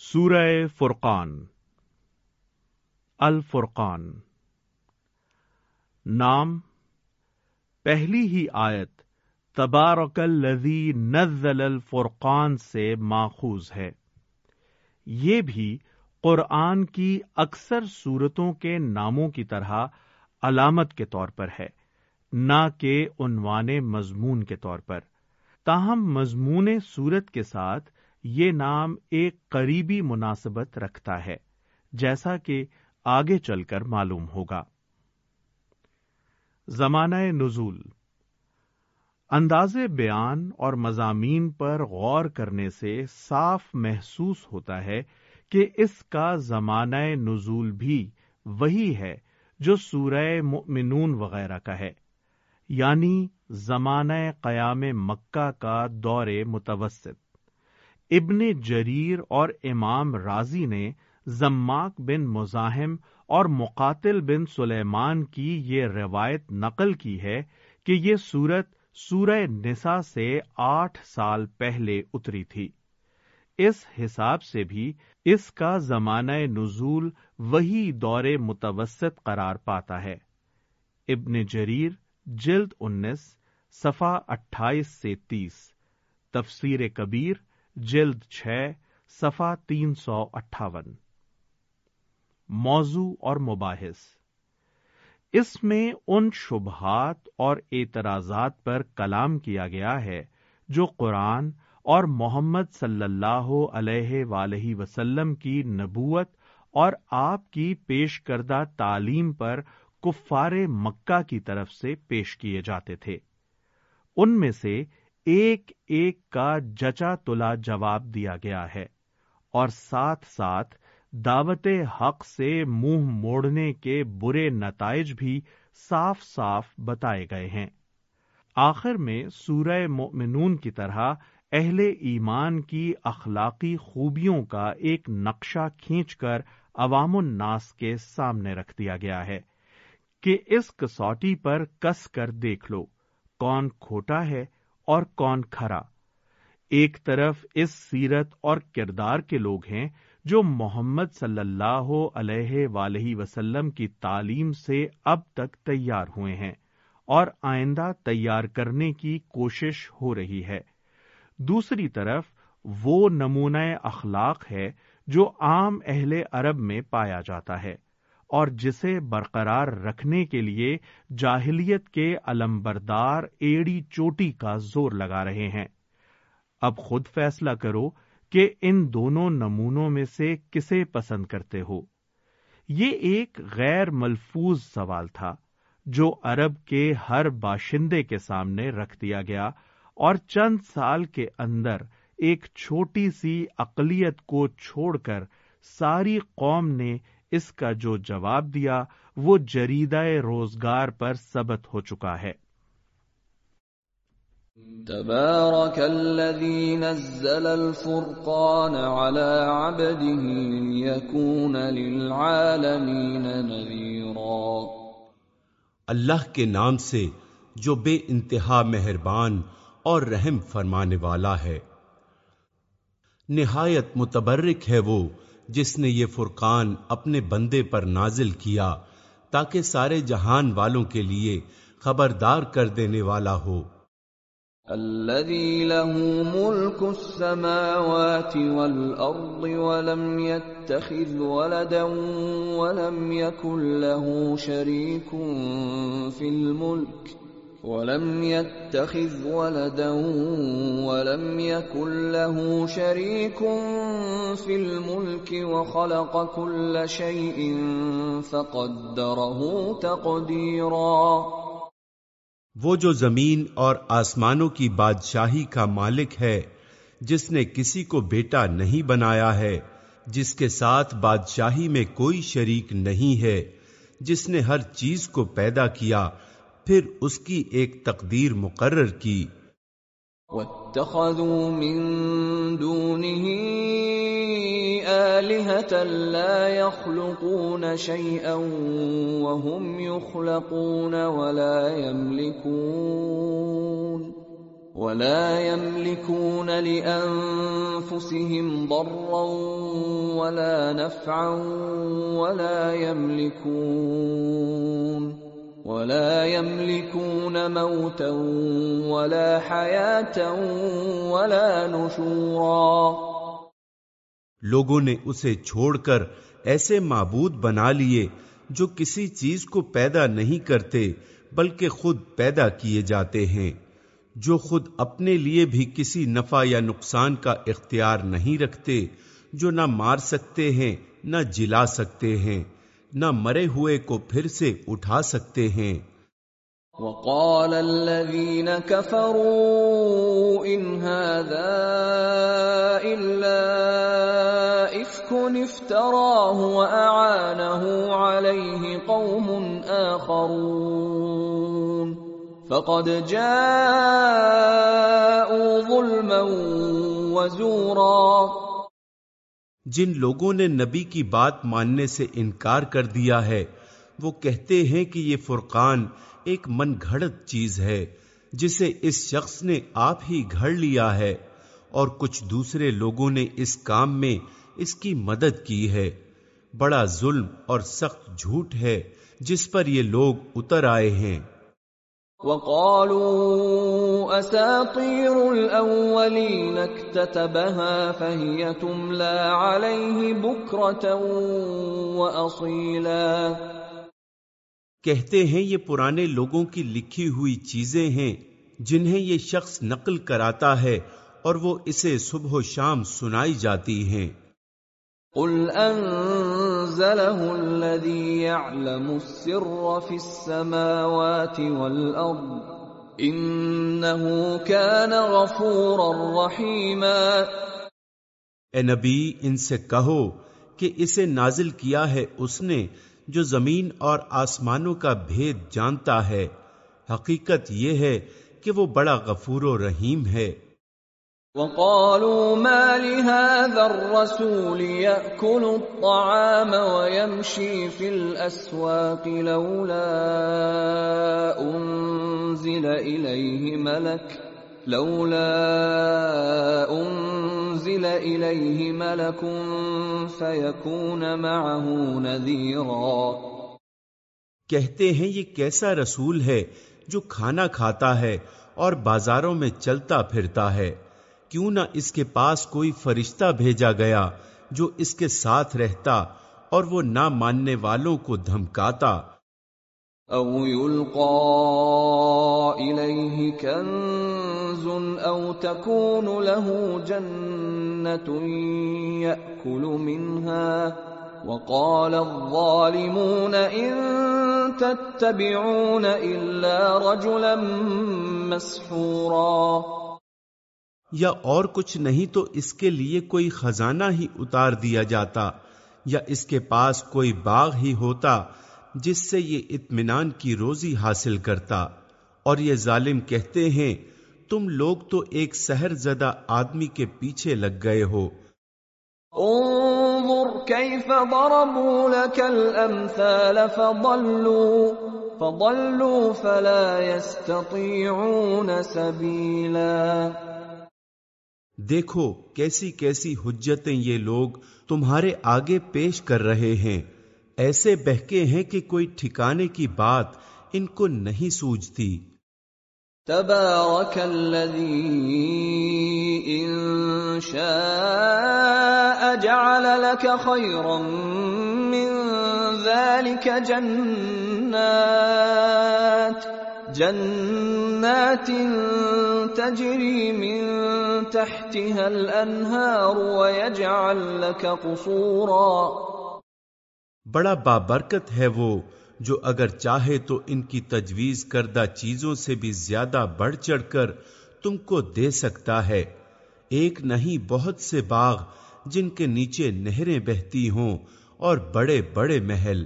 سورہ فرقان۔ الفرقان۔ نام، پہلی ہی آیت، تبارک الذی نزل الفرقان سے ماخوذ ہے۔ یہ بھی قرآن کی اکثر صورتوں کے ناموں کی طرح علامت کے طور پر ہے، نہ کہ عنوان مضمون کے طور پر۔ تاہم مضمون صورت کے ساتھ یہ نام ایک قریبی مناسبت رکھتا ہے، جیسا کہ آگے چل کر معلوم ہوگا۔ زمانہ نزول۔ انداز بیان اور مضامین پر غور کرنے سے صاف محسوس ہوتا ہے کہ اس کا زمانہ نزول بھی وہی ہے جو سورہ مؤمنون وغیرہ کا ہے یعنی زمانہ قیام مکہ کا دور متوسط۔ ابن جریر اور امام راضی نے زماک بن مزاحم اور مقاتل بن سلیمان کی یہ روایت نقل کی ہے کہ یہ سورت سورہ نسا سے آٹھ سال پہلے اتری تھی۔ اس حساب سے بھی اس کا زمانہ نزول وہی دور متوسط قرار پاتا ہے۔ ابن جریر، جلد انیس صفا اٹھائیس سے تیس، تفسیر کبیر جلد چھ صفا تین سو اٹھاون۔ موضوع اور مباحث۔ اس میں ان شبہات اور اعتراضات پر کلام کیا گیا ہے جو قرآن اور محمد صلی اللہ علیہ ولیہ وسلم کی نبوت اور آپ کی پیش کردہ تعلیم پر کفار مکہ کی طرف سے پیش کیے جاتے تھے۔ ان میں سے ایک ایک کا جچا تلا جواب دیا گیا ہے اور ساتھ ساتھ دعوت حق سے منہ موڑنے کے برے نتائج بھی صاف صاف بتائے گئے ہیں۔ آخر میں سورہ مؤمنون کی طرح اہل ایمان کی اخلاقی خوبیوں کا ایک نقشہ کھینچ کر عوام الناس کے سامنے رکھ دیا گیا ہے کہ اس کسوٹی پر کس کر دیکھ لو، کون کھوٹا ہے اور کون کھرا؟ ایک طرف اس سیرت اور کردار کے لوگ ہیں جو محمد صلی اللہ علیہ ولیہ وسلم کی تعلیم سے اب تک تیار ہوئے ہیں اور آئندہ تیار کرنے کی کوشش ہو رہی ہے۔ دوسری طرف وہ نمونہ اخلاق ہے جو عام اہل عرب میں پایا جاتا ہے۔ اور جسے برقرار رکھنے کے لیے جاہلیت کے علمبردار ایڑی چوٹی کا زور لگا رہے ہیں۔ اب خود فیصلہ کرو کہ ان دونوں نمونوں میں سے کسے پسند کرتے ہو۔ یہ ایک غیر ملفوظ سوال تھا جو عرب کے ہر باشندے کے سامنے رکھ دیا گیا اور چند سال کے اندر ایک چھوٹی سی اقلیت کو چھوڑ کر ساری قوم نے اس کا جو جواب دیا وہ جریدہ روزگار پر ثبت ہو چکا ہے۔ تبارك الذي نزل الفرقان على عبده ليكون للعالمين نذيرا اللہ کے نام سے جو بے انتہا مہربان اور رحم فرمانے والا ہے۔ نہایت متبرک ہے وہ جس نے یہ فرقان اپنے بندے پر نازل کیا تاکہ سارے جہان والوں کے لیے خبردار کر دینے والا ہو۔ الذي له ملك السماوات والأرض ولم يتخذ ولدا ولم يكن له شريك في الملك ولم يتخذ ولدا ولم يكن له شريك في الملك وخلق كل شيء فقدره تقديرا وہ جو زمین اور آسمانوں کی بادشاہی کا مالک ہے، جس نے کسی کو بیٹا نہیں بنایا ہے، جس کے ساتھ بادشاہی میں کوئی شریک نہیں ہے، جس نے ہر چیز کو پیدا کیا پھر اس کی ایک تقدیر مقرر کی۔ واتخذوا من دونه آلهة لا يخلقون شيئا وهم يخلقون ولا يملكون ولا يملكون لانفسهم ضرا ولا نفعا ولا يملكون ولا يملكون موتا ولا حياه ولا نشورا۔ لوگوں نے اسے چھوڑ کر ایسے معبود بنا لیے جو کسی چیز کو پیدا نہیں کرتے، بلکہ خود پیدا کیے جاتے ہیں، جو خود اپنے لیے بھی کسی نفع یا نقصان کا اختیار نہیں رکھتے، جو نہ مار سکتے ہیں، نہ جلا سکتے ہیں۔ نہ مرے ہوئے کو پھر سے اٹھا سکتے ہیں۔ وقال الذين كفروا ان هذا الا افك افتراه واعانه عليه قوم اخرون فقد جاءوا ظلما وزورا. جن لوگوں نے نبی کی بات ماننے سے انکار کر دیا ہے، وہ کہتے ہیں کہ یہ فرقان ایک من گھڑت چیز ہے، جسے اس شخص نے آپ ہی گھڑ لیا ہے اور کچھ دوسرے لوگوں نے اس کام میں اس کی مدد کی ہے۔ بڑا ظلم اور سخت جھوٹ ہے، جس پر یہ لوگ اتر آئے ہیں۔ وقالوا اساطير الاولين اكتتبها فهي تملى عليه بكره واصيلا کہتے ہیں یہ پرانے لوگوں کی لکھی ہوئی چیزیں ہیں جنہیں یہ شخص نقل کراتا ہے اور وہ اسے صبح و شام سنائی جاتی ہیں۔ قل انزله الذي يعلم السر في السماوات والارض انه كان غفورا رحيما۔ اے نبی، ان سے کہو کہ اسے نازل کیا ہے اس نے جو زمین اور آسمانوں کا بھید جانتا ہے۔ حقیقت یہ ہے کہ وہ بڑا غفور و رحیم ہے۔ وقالوا ما لهذا الرسول يأكل الطعام ويمشي في الأسواق لولا أنزل إليه ملك، لولا انزل الیہ ملک فیکون معه نذیرا کہتے ہیں یہ کیسا رسول ہے جو کھانا کھاتا ہے اور بازاروں میں چلتا پھرتا ہے۔ کیوں نہ اس کے پاس کوئی فرشتہ بھیجا گیا جو اس کے ساتھ رہتا اور وہ نہ ماننے والوں کو دھمکاتا۔ او یلقا الیہ کنز او تکون له جنت یأکل منها وقال الظالمون ان تتبعون الا رجلا مسحورا۔ یا اور کچھ نہیں تو اس کے لیے کوئی خزانہ ہی اتار دیا جاتا یا اس کے پاس کوئی باغ ہی ہوتا جس سے یہ اطمینان کی روزی حاصل کرتا اور یہ ظالم کہتے ہیں، تم لوگ تو ایک سہر زدہ آدمی کے پیچھے لگ گئے ہو۔ انظر كيف ضربوا لك الامثال فضلوا فضلوا فلا يستطيعون سبيلا دیکھو کیسی کیسی حجتیں یہ لوگ تمہارے آگے پیش کر رہے ہیں۔ ایسے بہکے ہیں کہ کوئی ٹھکانے کی بات ان کو نہیں سوجتی۔ تبارك الذي ان شاء جعل لك خيرا من ذلك جنات۔ جنات تجري من تحتها الانهار ويجعل لك قصورا بڑا بابرکت ہے وہ جو اگر چاہے تو ان کی تجویز کردہ چیزوں سے بھی زیادہ بڑھ چڑھ کر تم کو دے سکتا ہے۔ ایک نہیں، بہت سے باغ جن کے نیچے نہریں بہتی ہوں اور بڑے بڑے محل۔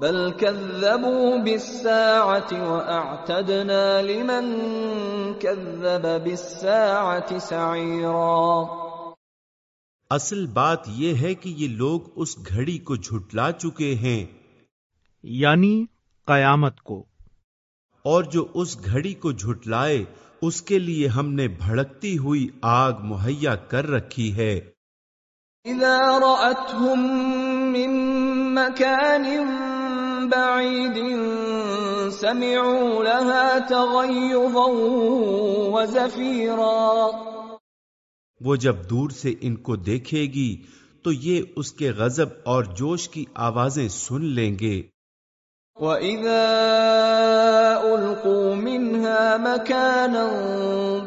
بل كذبوا بالساعة وأعتدنا لمن كذب بالساعة سعيرا اصل بات یہ ہے کہ یہ لوگ اس گھڑی کو جھٹلا چکے ہیں۔ یعنی قیامت کو۔ اور جو اس گھڑی کو جھٹلائے اس کے لیے ہم نے بھڑکتی ہوئی آگ مہیا کر رکھی ہے۔ اذا رأتهم من مكان بعيد سمعوا لها تغيظا وزفيرا وہ جب دور سے ان کو دیکھے گی تو یہ اس کے غضب اور جوش کی آوازیں سن لیں گے۔ وَإِذَا أُلْقُوا مِنْهَا مَكَانًا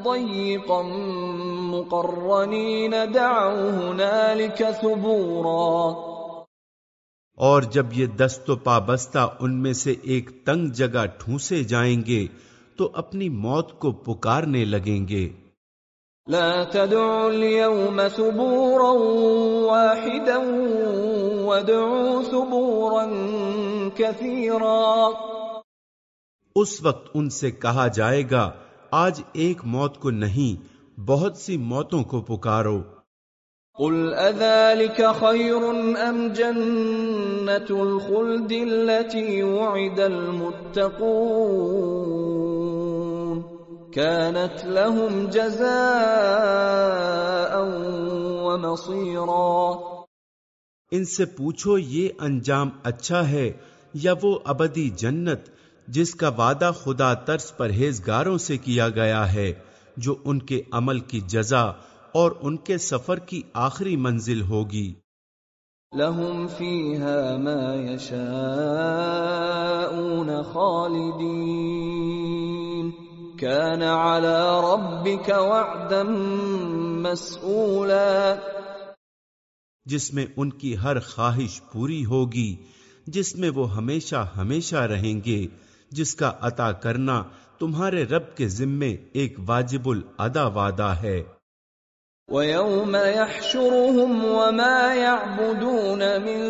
ضَيِّقًا مُقَرَّنِينَ دَعَوْا هُنَالِكَ ثُبُورًا اور جب یہ دست و پابستہ ان میں سے ایک تنگ جگہ ٹھونسے جائیں گے تو اپنی موت کو پکارنے لگیں گے۔ لا تدعوا اليوم ثبورا واحدا وادعوا ثبورا كثيرا۔ اس وقت ان سے کہا جائے گا آج ایک موت کو نہیں بہت سی موتوں کو پکارو۔ قل اذلك خير ام جنة الخلد التي وعد المتقون كانت لهم جزاء ومصيرا ان سے پوچھو، یہ انجام اچھا ہے یا وہ ابدی جنت جس کا وعدہ خدا ترس پرہیزگاروں سے کیا گیا ہے، جو ان کے عمل کی جزا اور ان کے سفر کی آخری منزل ہوگی۔ لهم فيها ما يشاءون خالدين۔ كان على ربك وعدا مسئولا۔ جس میں ان کی ہر خواہش پوری ہوگی جس میں وہ ہمیشہ ہمیشہ رہیں گے جس کا عطا کرنا تمہارے رب کے ذمے ایک واجب الادا وعدہ ہے۔ وَيَوْمَ يَحْشُرُهُمْ وَمَا يَعْبُدُونَ مِن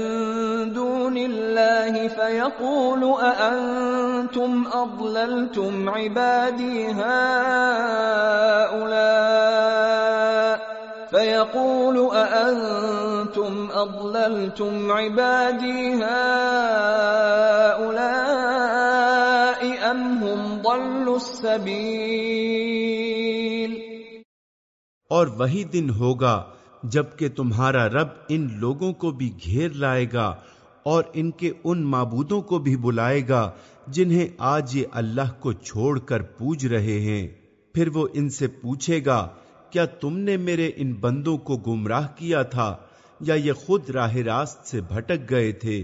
دُونِ اللَّهِ فَيَقُولُ أَأَنْتُمْ أَضْلَلْتُمْ عِبَادِي هَؤُلَاءِ فَيَقُولُ أَأَنْتُمْ أَضْلَلْتُمْ عِبَادِي هَؤُلَاءِ أَمْ هُمْ ضَلُّوا السَّبِيلَ اور وہی دن ہوگا جبکہ تمہارا رب ان لوگوں کو بھی گھیر لائے گا اور ان کے ان معبودوں کو بھی بلائے گا جنہیں آج یہ اللہ کو چھوڑ کر پوج رہے ہیں۔ پھر وہ ان سے پوچھے گا، کیا تم نے میرے ان بندوں کو گمراہ کیا تھا یا یہ خود راہ راست سے بھٹک گئے تھے؟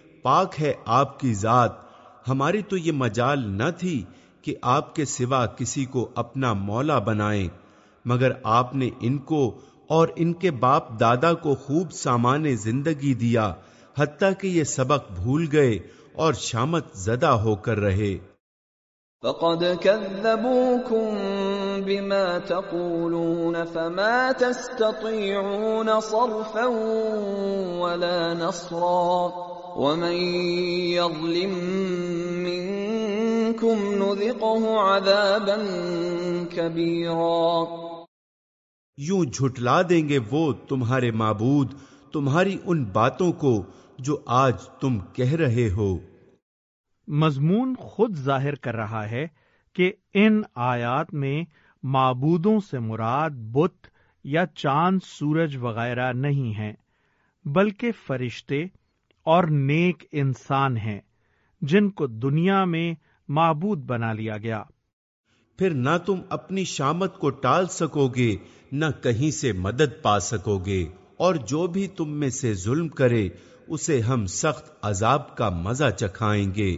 پاک ہے آپ کی ذات۔ ہماری تو یہ مجال نہ تھی کہ آپ کے سوا کسی کو اپنا مولا بنائیں، مگر آپ نے ان کو اور ان کے باپ دادا کو خوب سامان زندگی دیا، حتیٰ کہ یہ سبق بھول گئے اور شامت زدہ ہو کر رہے۔ فقد كذبوكم بما تقولون فما تستطيعون صرفا ولا نصرا۔ ومن يظلم منكم نذقه عذابا كبيرا یوں جھٹلا دیں گے وہ تمہارے معبود تمہاری ان باتوں کو جو آج تم کہہ رہے ہو۔ مضمون خود ظاہر کر رہا ہے کہ ان آیات میں معبودوں سے مراد بت یا چاند سورج وغیرہ نہیں ہیں بلکہ فرشتے اور نیک انسان ہیں، جن کو دنیا میں معبود بنا لیا گیا۔ پھر نہ تم اپنی شامت کو ٹال سکو گے نہ کہیں سے مدد پا سکو گے اور جو بھی تم میں سے ظلم کرے، اسے ہم سخت عذاب کا مزہ چکھائیں گے۔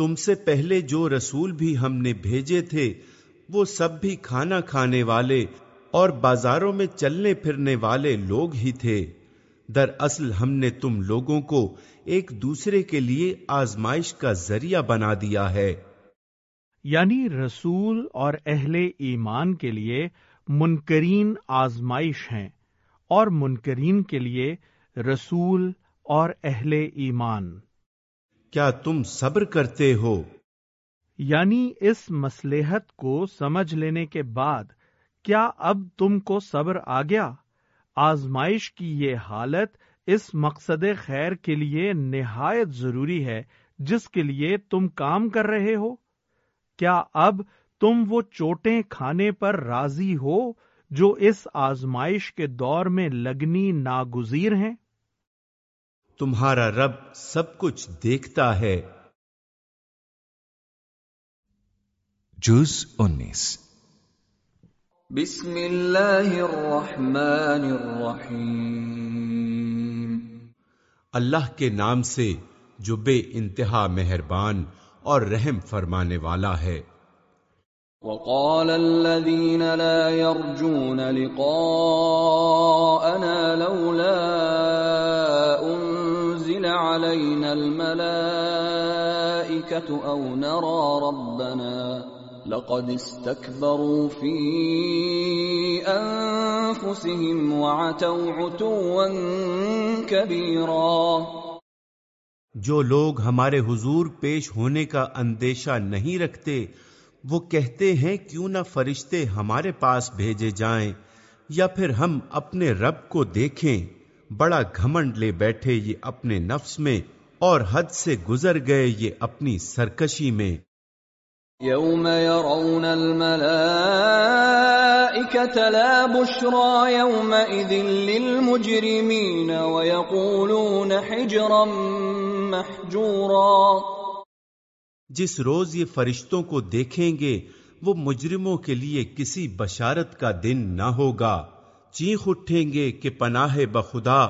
تم سے پہلے جو رسول بھی ہم نے بھیجے تھے، وہ سب بھی کھانا کھانے والے اور بازاروں میں چلنے پھرنے والے لوگ ہی تھے۔ در اصل ہم نے تم لوگوں کو ایک دوسرے کے لیے آزمائش کا ذریعہ بنا دیا ہے۔ یعنی رسول اور اہل ایمان کے لیے منکرین آزمائش ہیں اور منکرین کے لیے رسول اور اہل ایمان۔ کیا تم صبر کرتے ہو؟ یعنی اس مسلحت کو سمجھ لینے کے بعد کیا اب تم کو صبر آ گیا؟ آزمائش کی یہ حالت اس مقصد خیر کے لیے نہایت ضروری ہے جس کے لیے تم کام کر رہے ہو۔ کیا اب تم وہ چوٹیں کھانے پر راضی ہو جو اس آزمائش کے دور میں لگنی ناگزیر ہیں؟ تمہارا رب سب کچھ دیکھتا ہے۔ جز انیس۔ بسم اللہ الرحمن الرحیم۔ اللہ کے نام سے جو بے انتہا مہربان اور رحم فرمانے والا ہے۔ وقال الذين لا يرجون لقاءنا لولا علينا الملائكة أو نرى ربنا لقد استكبروا في أنفسهم وعتوا عتوا كبيرا. جو لوگ ہمارے حضور پیش ہونے کا اندیشہ نہیں رکھتے، وہ کہتے ہیں، کیوں نہ فرشتے ہمارے پاس بھیجے جائیں یا پھر ہم اپنے رب کو دیکھیں؟ بڑا گھمنڈ لے بیٹھے یہ اپنے نفس میں اور حد سے گزر گئے یہ اپنی سرکشی میں۔ يوم يرون الملائكة لا بشرى يومئذ للمجرمين ويقولون حجرا محجورا۔ جس روز یہ فرشتوں کو دیکھیں گے وہ مجرموں کے لیے کسی بشارت کا دن نہ ہوگا۔ چیخ اٹھیں گے کہ پناہ بخدا۔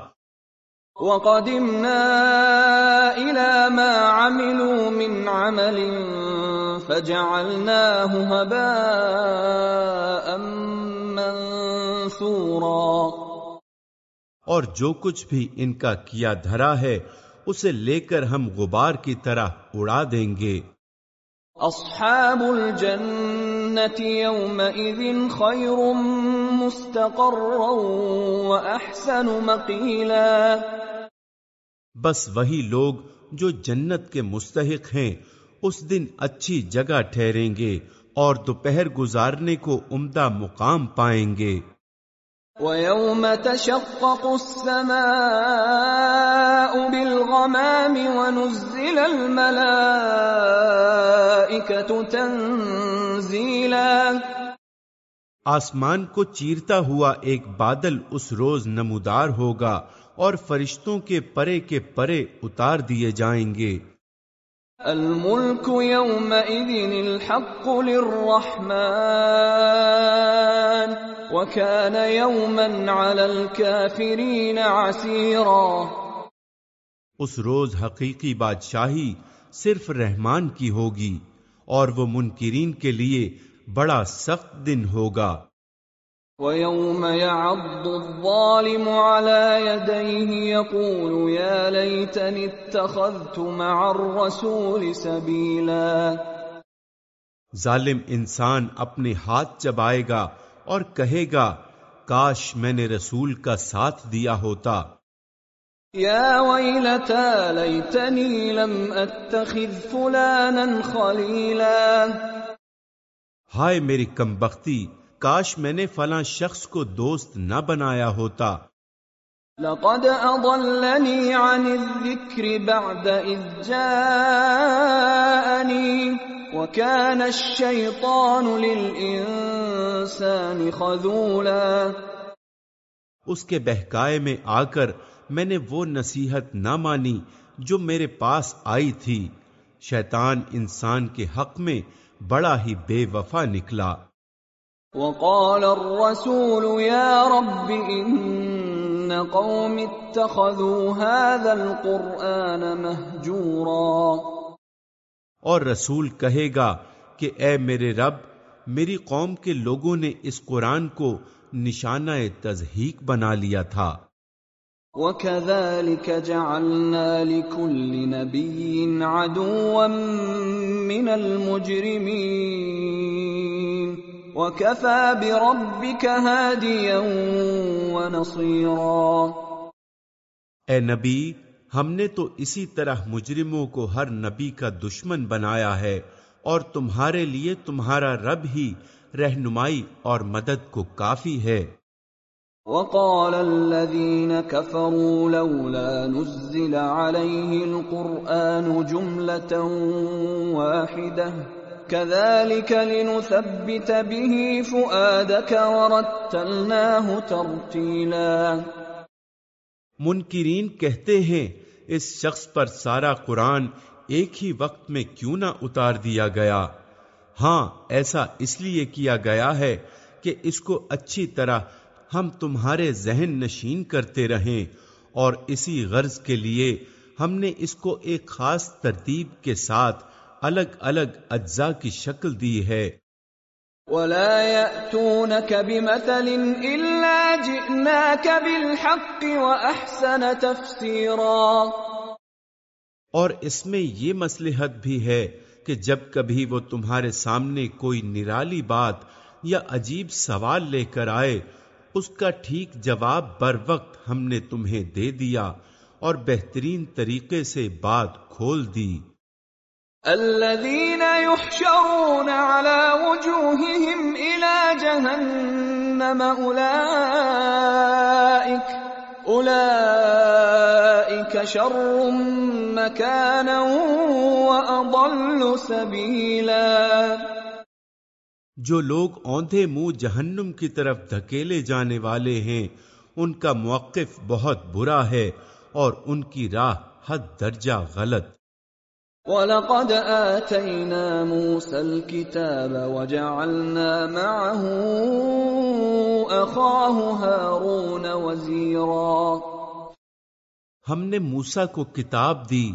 وقدمنا إلى ما عملوا من عمل فجعلناه هباء منثورا۔ اور جو کچھ بھی ان کا کیا دھرا ہے اسے لے کر ہم غبار کی طرح اڑا دیں گے۔ اصحاب الجنة يومئذ خير مستقرا واحسن مقيلا۔ بس وہی لوگ جو جنت کے مستحق ہیں اس دن اچھی جگہ ٹھہریں گے اور دوپہر گزارنے کو عمدہ مقام پائیں گے۔ ويوم تشقق السماء بالغمام ونزل الملائكة تنزيلا۔ آسمان کو چیرتا ہوا ایک بادل اس روز نمودار ہوگا اور فرشتوں کے پرے کے پرے اتار دیے جائیں گے۔ يومئذ الحق للرحمن وكان يوما على الكافرين عسيرا اس روز حقیقی بادشاہی صرف رحمان کی ہوگی اور وہ منکرین کے لیے بڑا سخت دن ہوگا۔ ويوم يعض الظالم على يديه يقول يا ليتني اتخذت مع الرسول سبيلا۔ ظالم انسان اپنے ہاتھ چبائے گا اور کہے گا کاش میں نے رسول کا ساتھ دیا ہوتا۔ يا ويلتى ليتني لم اتخذ فلانا خليلا ہائے میری کمبختی کاش میں نے فلاں شخص کو دوست نہ بنایا ہوتا۔ لقد اضلني عن الذكر بعد اذ جاءني وكان الشيطان للانسان خذولا۔ اس کے بہکائے میں آ کر میں نے وہ نصیحت نہ مانی جو میرے پاس آئی تھی۔ شیطان انسان کے حق میں بڑا ہی بے وفا نکلا۔ وقال الرسول يا رب ان قوم اتخذوا هذا القرآن مهجورا۔ اور رسول کہے گا کہ اے میرے رب میری قوم کے لوگوں نے اس قرآن کو نشانہ تزہیق بنا لیا تھا۔ وَكَذَلِكَ جَعَلْنَا لِكُلِّ نَبِيٍّ عَدُوًّا مِّنَ الْمُجْرِمِينَ. وَكَفَى بِرَبِّكَ هَادِيًا وَنَصِيرًا. اے نبی، ہم نے تو اسی طرح مجرموں کو ہر نبی کا دشمن بنایا ہے اور تمہارے لیے تمہارا رب ہی رہنمائی اور مدد کو کافی ہے۔ وقال الذين كفروا لولا نزل عليه القرآن جملة واحدة. كذلك لنثبت به فؤادك ورتلناه ترتيلا. منکرین کہتے ہیں، اس شخص پر سارا قرآن ایک ہی وقت میں کیوں نہ اتار دیا گیا؟ ہاں ایسا اس لیے کیا گیا ہے کہ اس کو اچھی طرح ہم تمہارے ذہن نشین کرتے رہیں اور اسی غرض کے لیے ہم نے اس کو ایک خاص ترتیب کے ساتھ الگ الگ اجزاء کی شکل دی ہے۔ ولا يأتونك بمثل إلا جئناك بالحق وأحسن تفسيرا۔ اور اس میں یہ مصلحت بھی ہے کہ جب کبھی وہ تمہارے سامنے کوئی نرالی بات یا عجیب سوال لے کر آئے اس کا ٹھیک جواب بر وقت ہم نے تمہیں دے دیا اور بہترین طریقے سے بات کھول دی۔ الذين يحشرون على وجوههم إلى جهنم أولئك أولئك شر مكانا وأضل سبيلا۔ جو لوگ اوندھے منہ جہنم کی طرف دھکیلے جانے والے ہیں ان کا موقف بہت برا ہے اور ان کی راہ حد درجہ غلط۔ وَلَقَدْ آتَيْنَا مُوسَى الْكِتَابَ وَجَعَلْنَا مَعَهُ أَخَاهُ هَارُونَ وَزِيرًا۔ ہم نے موسا کو کتاب دی۔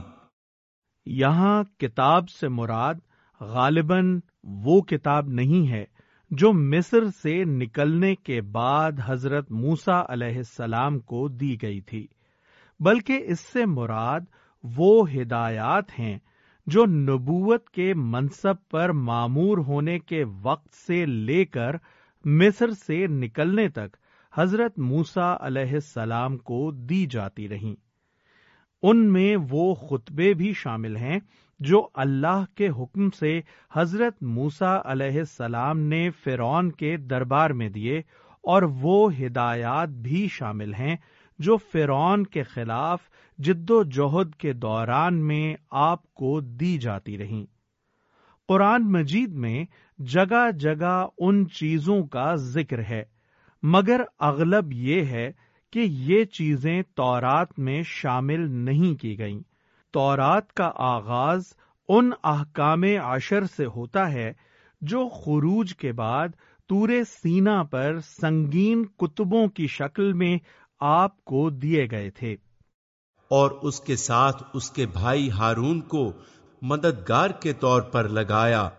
یہاں کتاب سے مراد غالباً وہ کتاب نہیں ہے جو مصر سے نکلنے کے بعد حضرت موسا علیہ السلام کو دی گئی تھی، بلکہ اس سے مراد وہ ہدایات ہیں جو نبوت کے منصب پر معمور ہونے کے وقت سے لے کر مصر سے نکلنے تک حضرت موسا علیہ السلام کو دی جاتی رہیں۔ ان میں وہ خطبے بھی شامل ہیں جو اللہ کے حکم سے حضرت موسا علیہ السلام نے فرون کے دربار میں دیے، اور وہ ہدایات بھی شامل ہیں جو فرون کے خلاف جد و جہد کے دوران میں آپ کو دی جاتی رہی قرآن مجید میں جگہ جگہ ان چیزوں کا ذکر ہے، مگر اغلب یہ ہے کہ یہ چیزیں تورات میں شامل نہیں کی گئیں۔ تورات کا آغاز ان احکام عشر سے ہوتا ہے جو خروج کے بعد تورے سینا پر سنگین کتبوں کی شکل میں آپ کو دیے گئے تھے۔ اور اس کے ساتھ اس کے بھائی ہارون کو مددگار کے طور پر لگایا۔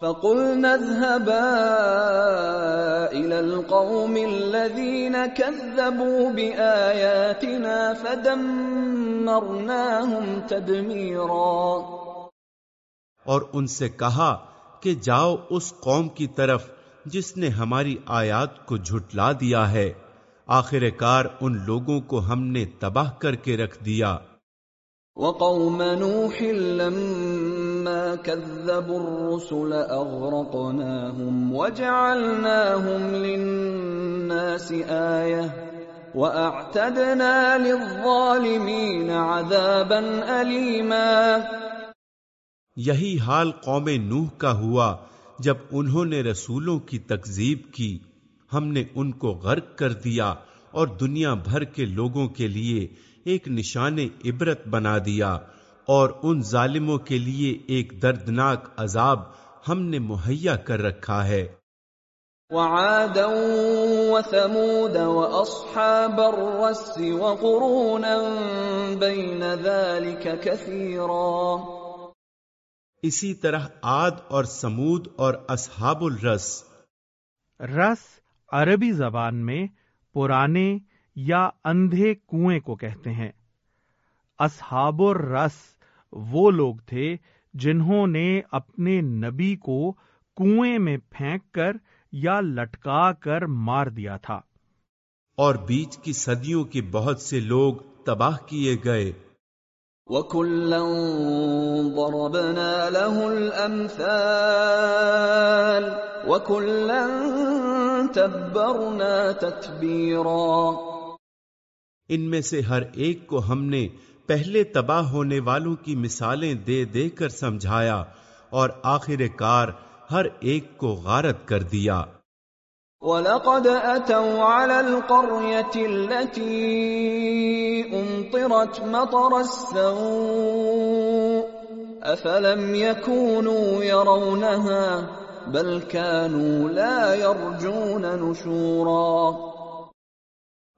فَقُلْنَا اذْهَبَا إِلَى الْقَوْمِ الَّذِينَ كَذَّبُوا بِآيَاتِنَا فَدَمَّرْنَاهُمْ تَدْمِيرًا. اور ان سے کہا کہ جاؤ اس قوم کی طرف جس نے ہماری آیات کو جھٹلا دیا ہے۔ آخر کار ان لوگوں کو ہم نے تباہ کر کے رکھ دیا۔ وقوم نوح لما كذبوا الرسل اغرقناهم وجعلناهم للناس آية واعتدنا للظالمين عذابا أليما یہی حال قوم نوح کا ہوا جب انہوں نے رسولوں کی تکذیب کی۔ ہم نے ان کو غرق کر دیا اور دنیا بھر کے لوگوں کے لیے ایک نشان عبرت بنا دیا۔ اور ان ظالموں کے لیے ایک دردناک عذاب ہم نے مہیا کر رکھا ہے۔ وعادا وثمود واصحاب الرس وقرونا بين ذلك كثيرا اسی طرح عاد اور سمود اور اصحاب الرس۔ رس عربی زبان میں پرانے یا اندھے کنویں کو کہتے ہیں۔ اصحاب الرس وہ لوگ تھے جنہوں نے اپنے نبی کو کنویں میں پھینک کر یا لٹکا کر مار دیا تھا۔ اور بیچ کی صدیوں کے بہت سے لوگ تباہ کیے گئے۔ وَكُلًّا ضَرَبْنَا لَهُ الْأَمْثَالِ وَكُلًّا تَبَّرْنَا تَتْبِيرًا۔ ان میں سے ہر ایک کو ہم نے پہلے تباہ ہونے والوں کی مثالیں دے دے کر سمجھایا اور آخر کار ہر ایک کو غارت کر دیا۔ وَلَقَدْ أَتَوْا عَلَى الْقَرْيَةِ الَّتِي أُمْطِرَتْ مَطَرَ السَّوْءِ أَفَلَمْ يَكُونُوا يَرَوْنَهَا بَلْ كَانُوا لَا يَرْجُونَ نُشُورًا۔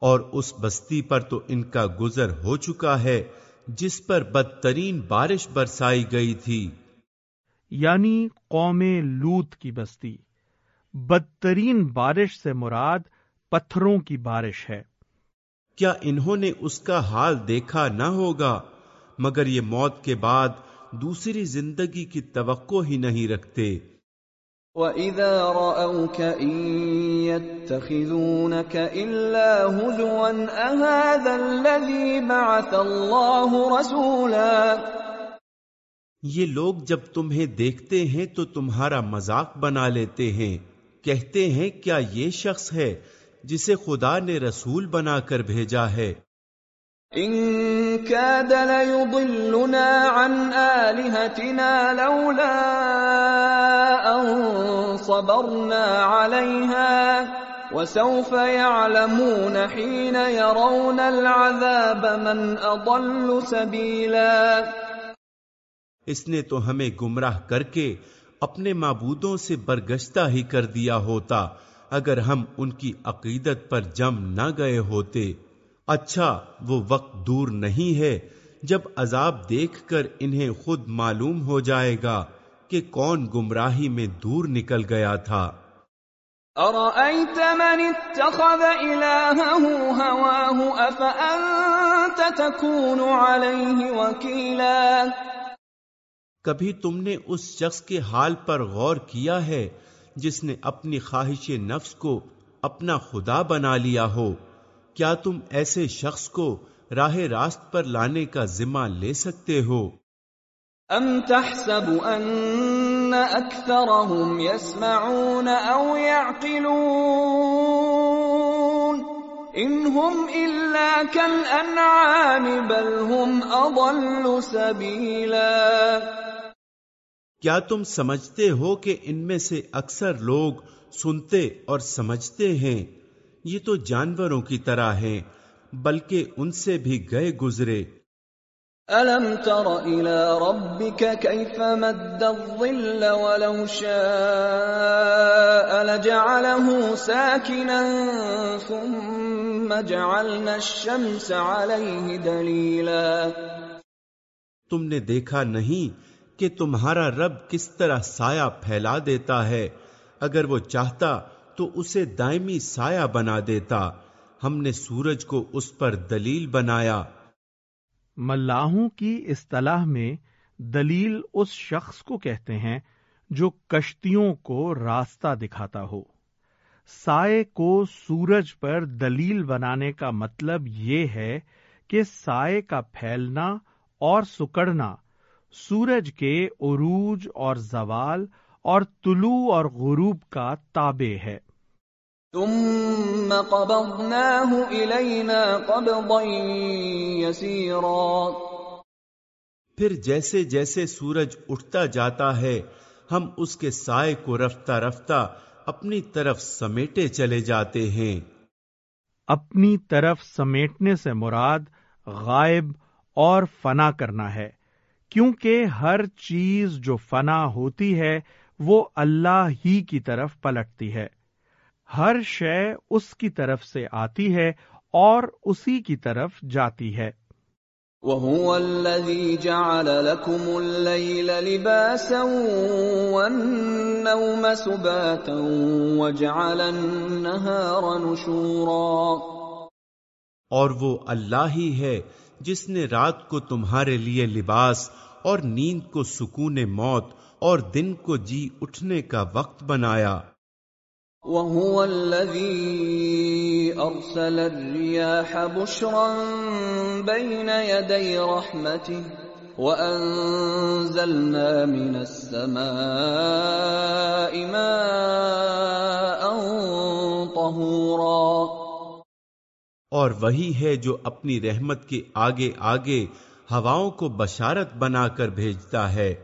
اور اس بستی پر تو ان کا گزر ہو چکا ہے۔ جس پر بدترین بارش برسائی گئی تھی۔ یعنی قوم لوت کی بستی۔ بدترین بارش سے مراد پتھروں کی بارش ہے۔ کیا انہوں نے اس کا حال دیکھا نہ ہوگا؟ مگر یہ موت کے بعد دوسری زندگی کی توقع ہی نہیں رکھتے۔ وَإِذَا رَأَوْكَ إِن يَتَّخِذُونَكَ إِلَّا هُزُوًا أَهَذَا الَّذِي بَعَثَ اللَّهُ رَسُولًا یہ لوگ جب تمہیں دیکھتے ہیں تو تمہارا مذاق بنا لیتے ہیں۔ کہتے ہیں، کیا یہ شخص ہے جسے خدا نے رسول بنا کر بھیجا ہے؟ ان كاد ليضلنا عن آلهتنا لولا ان صبرنا عليها وسوف يعلمون حين يرون العذاب من اضل سبيلا اس نے تو ہمیں گمراہ کر کے اپنے معبودوں سے برگشتہ ہی کر دیا ہوتا، اگر ہم ان کی عقیدت پر جم نہ گئے ہوتے۔ اچھا وہ وقت دور نہیں ہے جب عذاب دیکھ کر انہیں خود معلوم ہو جائے گا کہ کون گمراہی میں دور نکل گیا تھا۔ أَرَأَيْتَ مَنِ اتَّخَذَ إِلَٰهَهُ هَوَاهُ؟ أَفَأَنْتَ تَكُونُ عَلَيْهِ وَكِيلًا؟ کبھی تم نے اس شخص کے حال پر غور کیا ہے جس نے اپنی خواہش نفس کو اپنا خدا بنا لیا ہو؟ کیا تم ایسے شخص کو راہ راست پر لانے کا ذمہ لے سکتے ہو؟ ام تحسب ان اکثرهم يسمعون او يعقلون انهم الا كالانعام بل هم اضل سبيلا کیا تم سمجھتے ہو کہ ان میں سے اکثر لوگ سنتے اور سمجھتے ہیں؟ یہ تو جانوروں کی طرح ہیں بلکہ ان سے بھی گئے گزرے۔ الم تر الى ربك كيف مد الظل ولو شاء لجعله ساكنا ثم جعلنا الشمس عليه دليلا۔ تم نے دیکھا نہیں کہ تمہارا رب کس طرح سایہ پھیلا دیتا ہے اگر وہ چاہتا تو اسے دائمی سایہ بنا دیتا۔ ہم نے سورج کو اس پر دلیل بنایا۔ ملاحوں کی اصطلاح میں دلیل اس شخص کو کہتے ہیں جو کشتیوں کو راستہ دکھاتا ہو۔ سائے کو سورج پر دلیل بنانے کا مطلب یہ ہے کہ سائے کا پھیلنا اور سکڑنا، سورج کے عروج اور زوال اور طلوع اور غروب کا تابع ہے۔ ثم قبضناه قبضا يسيرا۔ پھر جیسے جیسے سورج اٹھتا جاتا ہے ہم اس کے سائے کو رفتہ رفتہ اپنی طرف سمیٹے چلے جاتے ہیں۔ اپنی طرف سمیٹنے سے مراد غائب اور فنا کرنا ہے کیونکہ ہر چیز جو فنا ہوتی ہے وہ اللہ ہی کی طرف پلٹتی ہے۔ ہر شے اس کی طرف سے آتی ہے اور اسی کی طرف جاتی ہے۔ وهو الذي جعل لكم الليل لباسا والنوم سباتا وجعل النهار نشورا۔ اور وہ اللہ ہی ہے جس نے رات کو تمہارے لیے لباس اور نیند کو سکون موت اور دن کو جی اٹھنے کا وقت بنایا۔ وهو الذي ارسل الرياح بشرا بين يدي رحمته وانزلنا من السماء ماء طهورا۔ اور وہی ہے جو اپنی رحمت کے آگے آگے ہواؤں کو بشارت بنا کر بھیجتا ہے۔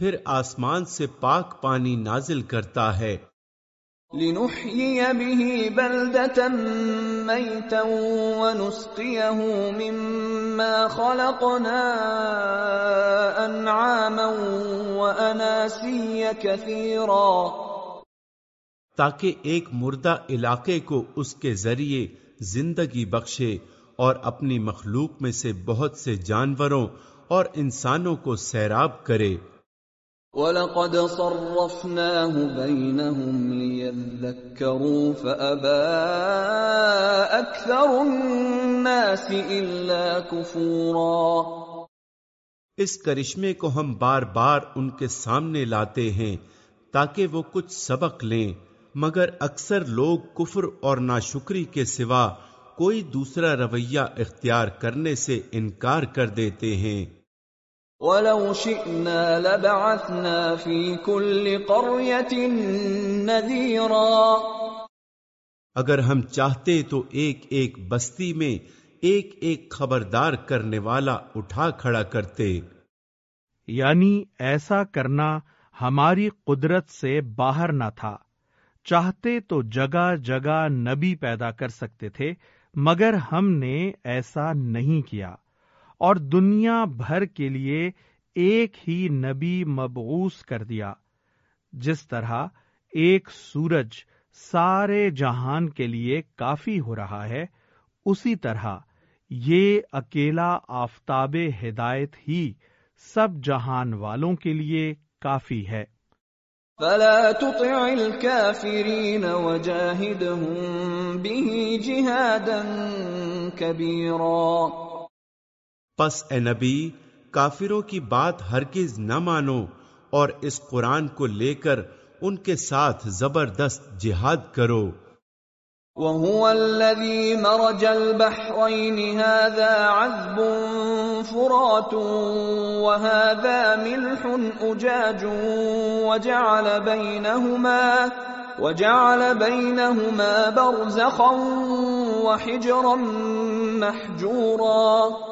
پھر آسمان سے پاک پانی نازل کرتا ہے۔ لنحيي به بلدة ميتا ونسقيه مما خلقنا أنعاما وأناسيا كثيرا تاکہ ایک مردہ علاقے کو اس کے ذریعے زندگی بخشے اور اپنی مخلوق میں سے بہت سے جانوروں اور انسانوں کو سیراب کرے۔ وَلَقَدْ صَرَّفْنَاهُ بَيْنَهُمْ لِيَذَّكَّرُوا فَأَبَى أَكْثَرُ النَّاسِ إِلَّا كُفُورًا اس کرشمے کو ہم بار بار ان کے سامنے لاتے ہیں تاکہ وہ کچھ سبق لیں، مگر اکثر لوگ کفر اور ناشکری کے سوا کوئی دوسرا رویہ اختیار کرنے سے انکار کر دیتے ہیں۔ وَلَوْ شِئْنَا لَبَعَثْنَا فِي كُلِّ قَرْيَةٍ نَذِيرًا۔ اگر ہم چاہتے تو ایک ایک بستی میں ایک ایک خبردار کرنے والا اٹھا کھڑا کرتے۔ یعنی ایسا کرنا ہماری قدرت سے باہر نہ تھا۔ چاہتے تو جگہ جگہ نبی پیدا کر سکتے تھے مگر ہم نے ایسا نہیں کیا۔ اور دنیا بھر کے لیے ایک ہی نبی مبعوث کر دیا، جس طرح ایک سورج سارے جہان کے لیے کافی ہو رہا ہے، اسی طرح یہ اکیلا آفتاب ہدایت ہی سب جہان والوں کے لیے کافی ہے۔ فلا تطع الكافرين وجاهدهم به جهادا كبيرا پس اے نبی، کافروں کی بات ہرگز نہ مانو اور اس قرآن کو لے کر ان کے ساتھ زبردست جہاد کرو۔ وهو الذي مرج البحرين هذا عذب فرات وهذا ملح أجاج وجعل بينهما وجعل بينهما برزخا وحجرا محجورا۔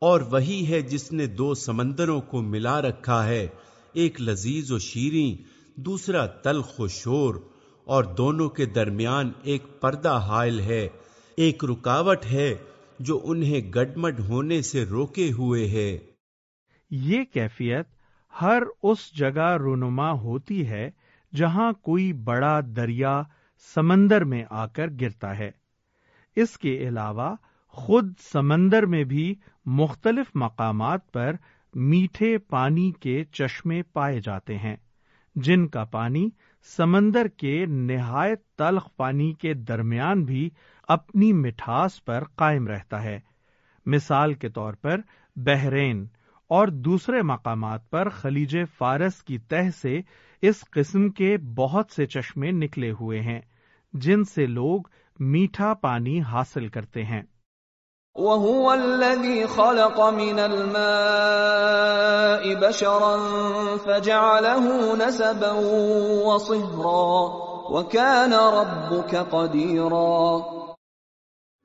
اور وہی ہے جس نے دو سمندروں کو ملا رکھا ہے، ایک لذیذ و شیریں، دوسرا تلخ و شور، اور دونوں کے درمیان ایک پردہ حائل ہے۔ ایک رکاوٹ ہے جو انہیں گڈمڈ ہونے سے روکے ہوئے ہے۔ یہ کیفیت ہر اس جگہ رونما ہوتی ہے جہاں کوئی بڑا دریا سمندر میں آ کر گرتا ہے۔ اس کے علاوہ خود سمندر میں بھی مختلف مقامات پر میٹھے پانی کے چشمے پائے جاتے ہیں، جن کا پانی سمندر کے نہایت تلخ پانی کے درمیان بھی اپنی مٹھاس پر قائم رہتا ہے۔ مثال کے طور پر بحرین اور دوسرے مقامات پر خلیج فارس کی تہ سے اس قسم کے بہت سے چشمے نکلے ہوئے ہیں، جن سے لوگ میٹھا پانی حاصل کرتے ہیں۔ وهو الذي خلق من الماء بشرا فجعله نسبا وصهرا وكان ربك قديرا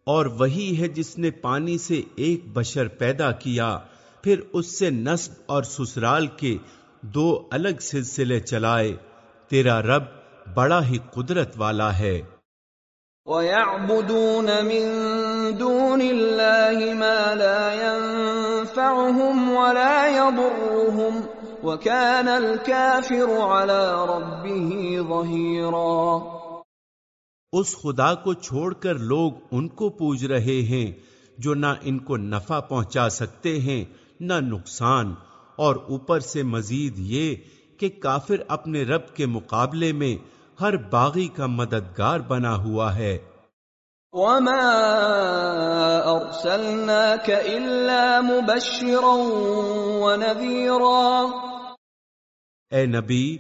اور وہی ہے جس نے پانی سے ایک بشر پیدا کیا پھر اس سے نصب اور سسرال کے دو الگ سلسلے چلائے۔ تیرا رب بڑا ہی قدرت والا ہے۔ وَيَعْبُدُونَ مِن دُونِ اللَّهِ مَا لَا يَنفَعُهُمْ وَلَا وكان الكافر على ربه ظهيرا اس خدا کو چھوڑ کر لوگ ان کو پوج رہے ہیں جو نہ ان کو نفع پہنچا سکتے ہیں، نہ نقصان۔ اور اوپر سے مزید یہ کہ کافر اپنے رب کے مقابلے میں ہر باغی کا مددگار بنا ہوا ہے۔ وما ارسلناك الا مبشرا ونذيرا اے نبی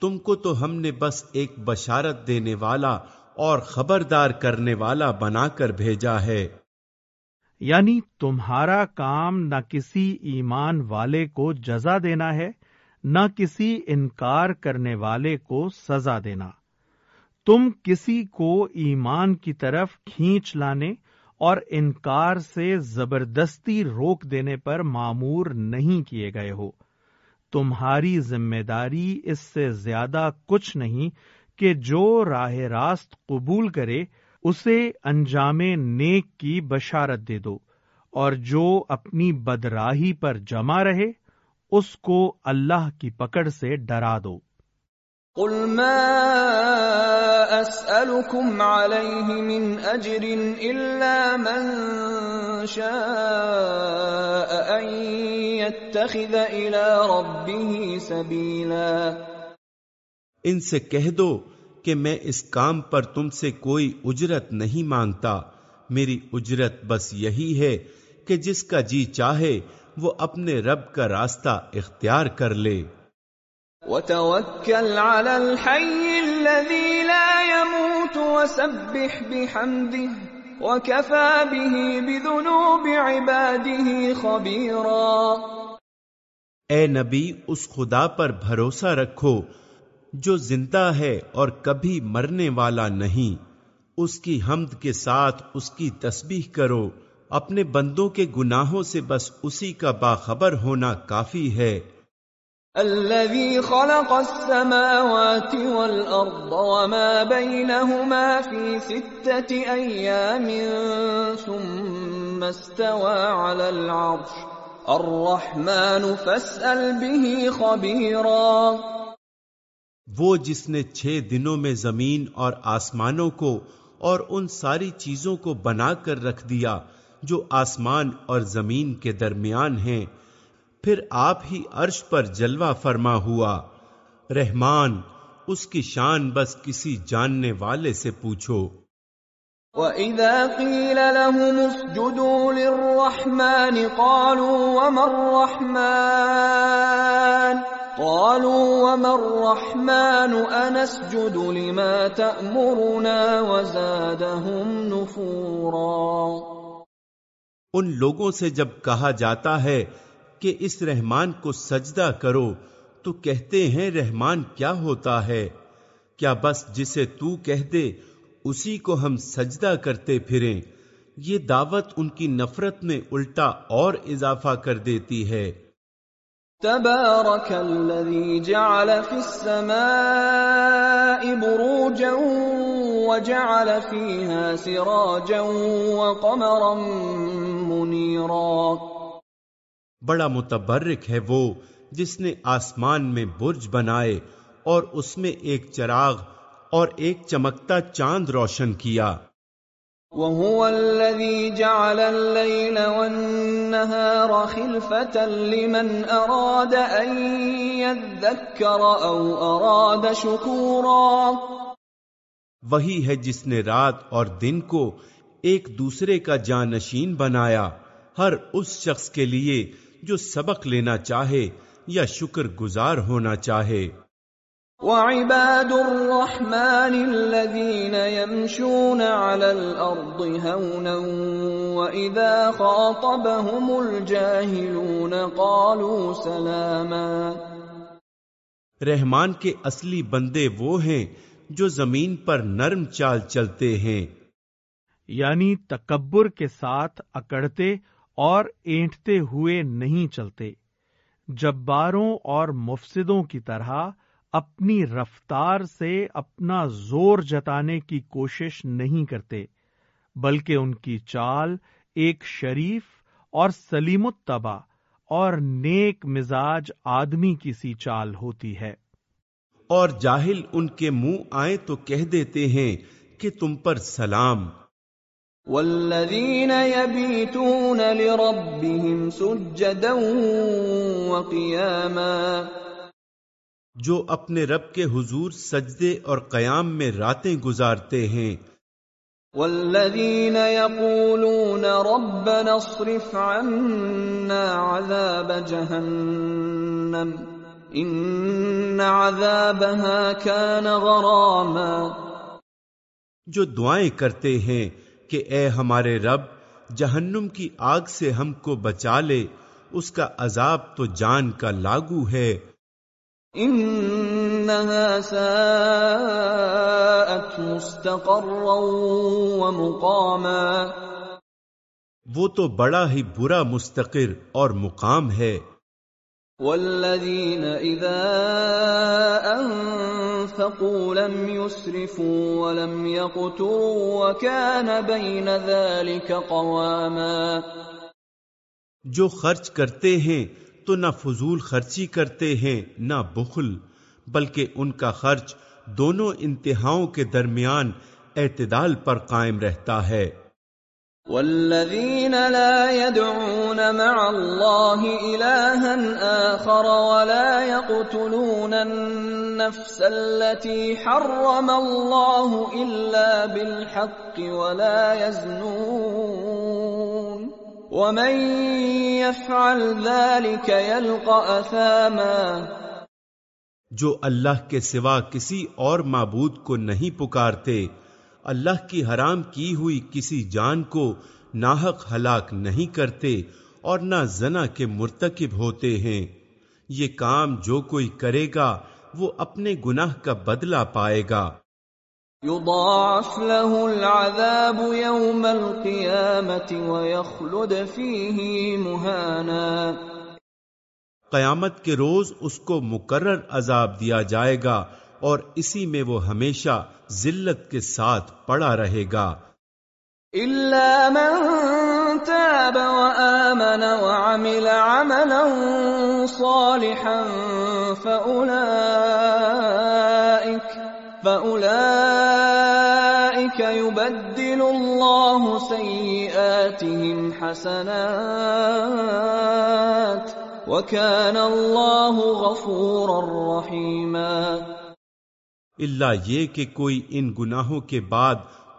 تم کو تو ہم نے بس ایک بشارت دینے والا اور خبردار کرنے والا بنا کر بھیجا ہے۔ یعنی تمہارا کام نہ کسی ایمان والے کو جزا دینا ہے نہ کسی انکار کرنے والے کو سزا دینا۔ تم کسی کو ایمان کی طرف کھینچ لانے اور انکار سے زبردستی روک دینے پر معمور نہیں کیے گئے ہو۔ تمہاری ذمہ داری اس سے زیادہ کچھ نہیں کہ جو راہ راست قبول کرے، اسے انجام نیک کی بشارت دے دو۔ اور جو اپنی بدراہی پر جمع رہے، اس کو اللہ کی پکڑ سے ڈرا دو۔ قل ما اسألكم عليه من اجر الا من شاء ان يتخذ الى ربه سبيلا۔ ان سے کہہ دو کہ میں اس کام پر تم سے کوئی اجرت نہیں مانگتا۔ میری اجرت بس یہی ہے کہ جس کا جی چاہے وہ اپنے رب کا راستہ اختیار کر لے۔ وتوكل على الحي الذي لا يموت وسبح بحمده وكفى به بذنوب عباده خبيرا اے نبی، اس خدا پر بھروسہ رکھو جو زندہ ہے اور کبھی مرنے والا نہیں۔ اس کی حمد کے ساتھ اس کی تسبیح کرو۔ اپنے بندوں کے گناہوں سے بس اسی کا باخبر ہونا کافی ہے۔ الذي خلق السماوات والأرض وما بينهما في ستة أيام ثم استوى على العرش. الرحمن فاسأل به خبيرا. وہ جس نے چھ دنوں میں زمین اور آسمانوں کو اور ان ساری چیزوں کو بنا کر رکھ دیا، جو آسمان اور زمین کے درمیان ہیں پھر آپ ہی عرش پر جلوہ فرما ہوا۔ رحمان اس کی شان بس کسی جاننے والے سے پوچھو۔ وَإِذَا قِيلَ لَهُمُ اسْجُدُوا لِلرَّحْمَنِ قَالُوا وَمَا الرَّحْمَنُ؟ قَالُوا وَمَا الرَّحْمَنُ؟ أَنَسْجُدُ لِمَا تَأْمُرُنَا وَزَادَهُمْ نُفُورًا۔ ان لوگوں سے جب کہا جاتا ہے کہ اس رحمان کو سجدہ کرو، تو کہتے ہیں رحمان کیا ہوتا ہے؟ کیا بس جسے تو کہہ دے، اسی کو ہم سجدہ کرتے پھریں۔ یہ دعوت ان کی نفرت میں الٹا اور اضافہ کر دیتی ہے۔ تبارك الذي جعل في السماء بروجا وجعل فيها سراجا وقمرا منيرا بڑا متبرک ہے وہ جس نے آسمان میں برج بنائے اور اس میں ایک چراغ اور ایک چمکتا چاند روشن کیا۔ وَهُوَ الَّذِي جَعَلَ اللَّيْلَ وَالنَّهَارَ خِلْفَةً لِمَنْ أَرَادَ أَن يَذَّكَّرَ أَوْ أَرَادَ شُكُورًا۔ وہی ہے جس نے رات اور دن کو ایک دوسرے کا جانشین بنایا ہر اس شخص کے لیے جو سبق لینا چاہے یا شکر گزار ہونا چاہے۔ وعباد الرحمن الذين يمشون على الارض هونا واذا خاطبهم الجاهلون قالوا سلاما۔ رحمان کے اصلی بندے وہ ہیں جو زمین پر نرم چال چلتے ہیں۔ یعنی تکبر کے ساتھ اکڑتے اور اینٹتے ہوئے نہیں چلتے، جباروں اور مفسدوں کی طرح اپنی رفتار سے اپنا زور جتانے کی کوشش نہیں کرتے، بلکہ ان کی چال ایک شریف اور سلیم التبا اور نیک مزاج آدمی کی سی چال ہوتی ہے۔ اور جاہل ان کے منہ آئے تو کہہ دیتے ہیں کہ تم پر سلام۔ والذین یبیتون لربهم سجدا وقیاما جو اپنے رب کے حضور سجدے اور قیام میں راتیں گزارتے ہیں۔ والذین یقولون ربنا اصرف عنا عذاب جہنم ان عذابها كان غراما۔ جو دعائیں کرتے ہیں کہ اے ہمارے رب جہنم کی آگ سے ہم کو بچا لے اس کا عذاب تو جان کا لاگو ہے۔ انها ساءت مستقرا ومقاما۔ وہ تو بڑا ہی برا مستقر اور مقام ہے۔ والذین اذا انفقوا لم يسرفوا ولم يقتروا وكان بين ذلك قواما جو خرچ کرتے ہیں تو نہ فضول خرچی کرتے ہیں نہ بخل، بلکہ ان کا خرچ دونوں انتہاؤں کے درمیان اعتدال پر قائم رہتا ہے۔ والذین لا يدعون مع الله إلها آخر ولا يقتلون النفس التي حرم الله إلا بالحق ولا يزنون ومن يفعل ذلك يلقى اثاما جو اللہ کے سوا کسی اور معبود کو نہیں پکارتے اللہ کی حرام کی ہوئی کسی جان کو ناحق ہلاک نہیں کرتے اور نہ زنا کے مرتکب ہوتے ہیں۔ یہ کام جو کوئی کرے گا وہ اپنے گناہ کا بدلہ پائے گا۔ يضاعف له العذاب يوم القيامة ويخلد فيه مهانا قیامت کے روز اس کو مقرر عذاب دیا جائے گا۔ اور اسی میں وہ ہمیشہ ذلت کے ساتھ پڑا رہے گا۔ إلا من تاب وآمن وعمل عملا صالحا فأولئك فَأُولَئِكَ يُبَدِّلُ اللَّهُ سَيِّئَاتِهِمْ حَسَنَاتٍ وَكَانَ اللَّهُ غَفُورًا رَّحِيمًا اللہ یہ کہ کوئی ان گناہوں کے بعد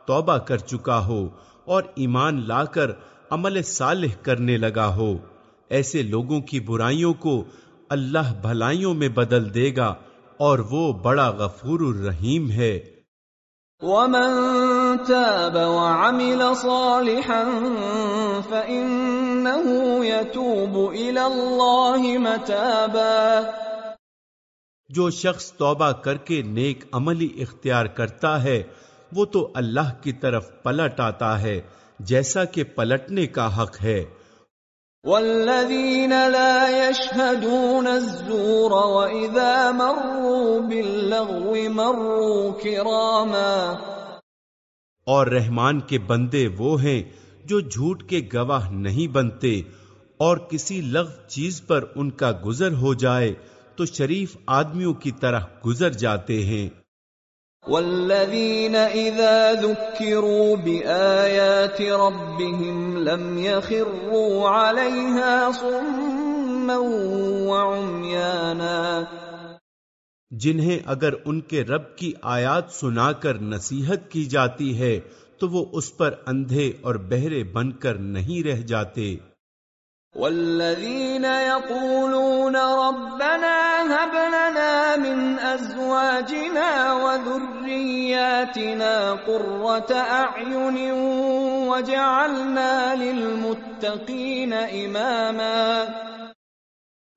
توبہ کر چکا ہو اور ایمان لا کر عمل صالح کرنے لگا ہو۔ ایسے لوگوں کی برائیوں کو اللہ بھلائیوں میں بدل دے گا اور وہ بڑا غفور الرحیم ہے۔ ومن تاب وعمل صالحا فإنه يتوب إلى الله متابا جو شخص توبہ کر کے نیک عملی اختیار کرتا ہے وہ تو اللہ کی طرف پلٹ آتا ہے جیسا کہ پلٹنے کا حق ہے۔ والذین لا يشهدون الزور وإذا مروا باللغو مروا كراما۔ اور رحمان کے بندے وہ ہیں جو جھوٹ کے گواہ نہیں بنتے اور کسی لغ چیز پر ان کا گزر ہو جائے تو شریف آدمیوں کی طرح گزر جاتے ہیں۔ والذین اذا ذکروا بآیات ربهم لم يخروا علیها صما وعمیانا جنہیں اگر ان کے رب کی آیات سنا کر نصیحت کی جاتی ہے تو وہ اس پر اندھے اور بہرے بن کر نہیں رہ جاتے۔ والذين يقولون ربنا هب لنا من ازواجنا وذرياتنا قرة اعين وجعلنا للمتقين اماما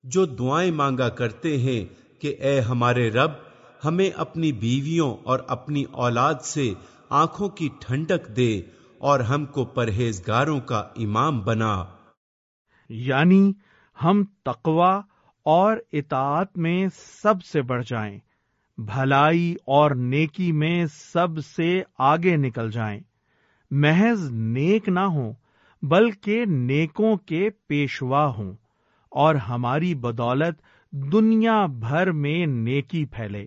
جو دعائیں مانگا کرتے ہیں کہ اے ہمارے رب، ہمیں اپنی بیویوں اور اپنی اولاد سے آنکھوں کی ٹھنڈک دے اور ہم کو پرہیزگاروں کا امام بنا۔ یعنی ہم تقوا اور اطاعت میں سب سے بڑھ جائیں، بھلائی اور نیکی میں سب سے آگے نکل جائیں۔ محض نیک نہ ہوں، بلکہ نیکوں کے پیشوا ہوں اور ہماری بدولت دنیا بھر میں نیکی پھیلے۔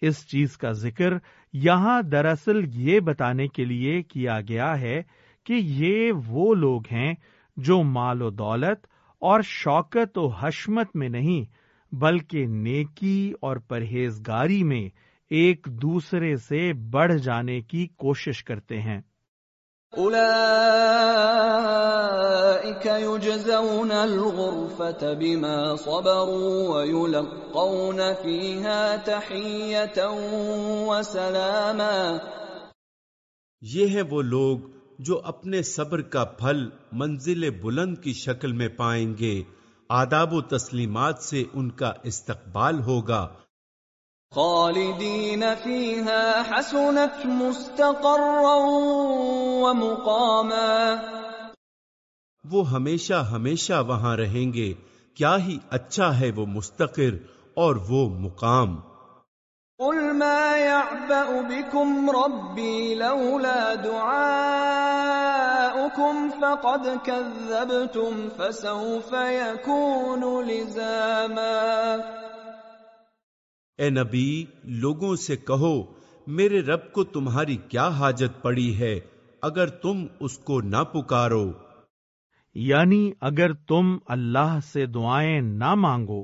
اس چیز کا ذکر یہاں دراصل یہ بتانے کے لیے کیا گیا ہے کہ یہ وہ لوگ ہیں جو مال و دولت اور شوکت و حشمت میں نہیں بلکہ نیکی اور پرہیزگاری میں ایک دوسرے سے بڑھ جانے کی کوشش کرتے ہیں۔ بما صبروا ويلقون وسلاما یہ ہیں وہ لوگ جو اپنے صبر کا پھل منزل بلند کی شکل میں پائیں گے آداب و تسلیمات سے ان کا استقبال ہوگا۔ خالدین فیها حسنت مستقرا ومقاما وہ ہمیشہ ہمیشہ وہاں رہیں گے۔ کیا ہی اچھا ہے وہ مستقر اور وہ مقام۔ قل ما يعبأ بكم ربي لولا دعاؤكم فقد كذبتم فسوف يكون لزاما اے نبی لوگوں سے کہو میرے رب کو تمہاری کیا حاجت پڑی ہے اگر تم اس کو نہ پکارو؟ یعنی اگر تم اللہ سے دعائیں نہ مانگو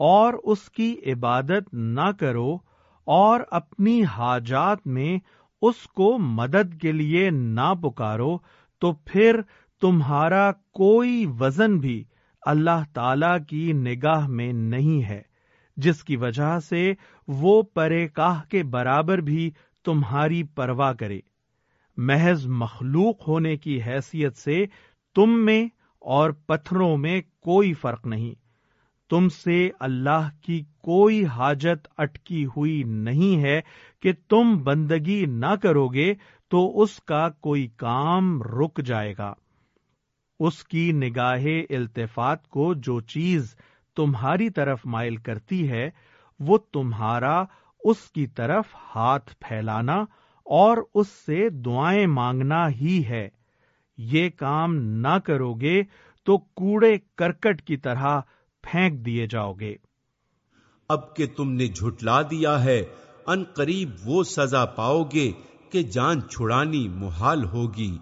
اور اس کی عبادت نہ کرو اور اپنی حاجات میں اس کو مدد کے لیے نہ پکارو، تو پھر تمہارا کوئی وزن بھی اللہ تعالی کی نگاہ میں نہیں ہے، جس کی وجہ سے وہ پرے کاہ کے برابر بھی تمہاری پرواہ کرے۔ محض مخلوق ہونے کی حیثیت سے تم میں اور پتھروں میں کوئی فرق نہیں۔ تم سے اللہ کی کوئی حاجت اٹکی ہوئی نہیں ہے کہ تم بندگی نہ کرو گے تو اس کا کوئی کام رک جائے گا۔ اس کی نگاہ التفات کو جو چیز تمہاری طرف مائل کرتی ہے، وہ تمہارا اس کی طرف ہاتھ پھیلانا اور اس سے دعائیں مانگنا ہی ہے۔ یہ کام نہ کرو گے تو کوڑے کرکٹ کی طرح پھینک دیے جاؤ گے۔ اب کہ تم نے جھٹلا دیا ہے، ان قریب وہ سزا پاؤ گے کہ جان چھڑانی محال ہوگی۔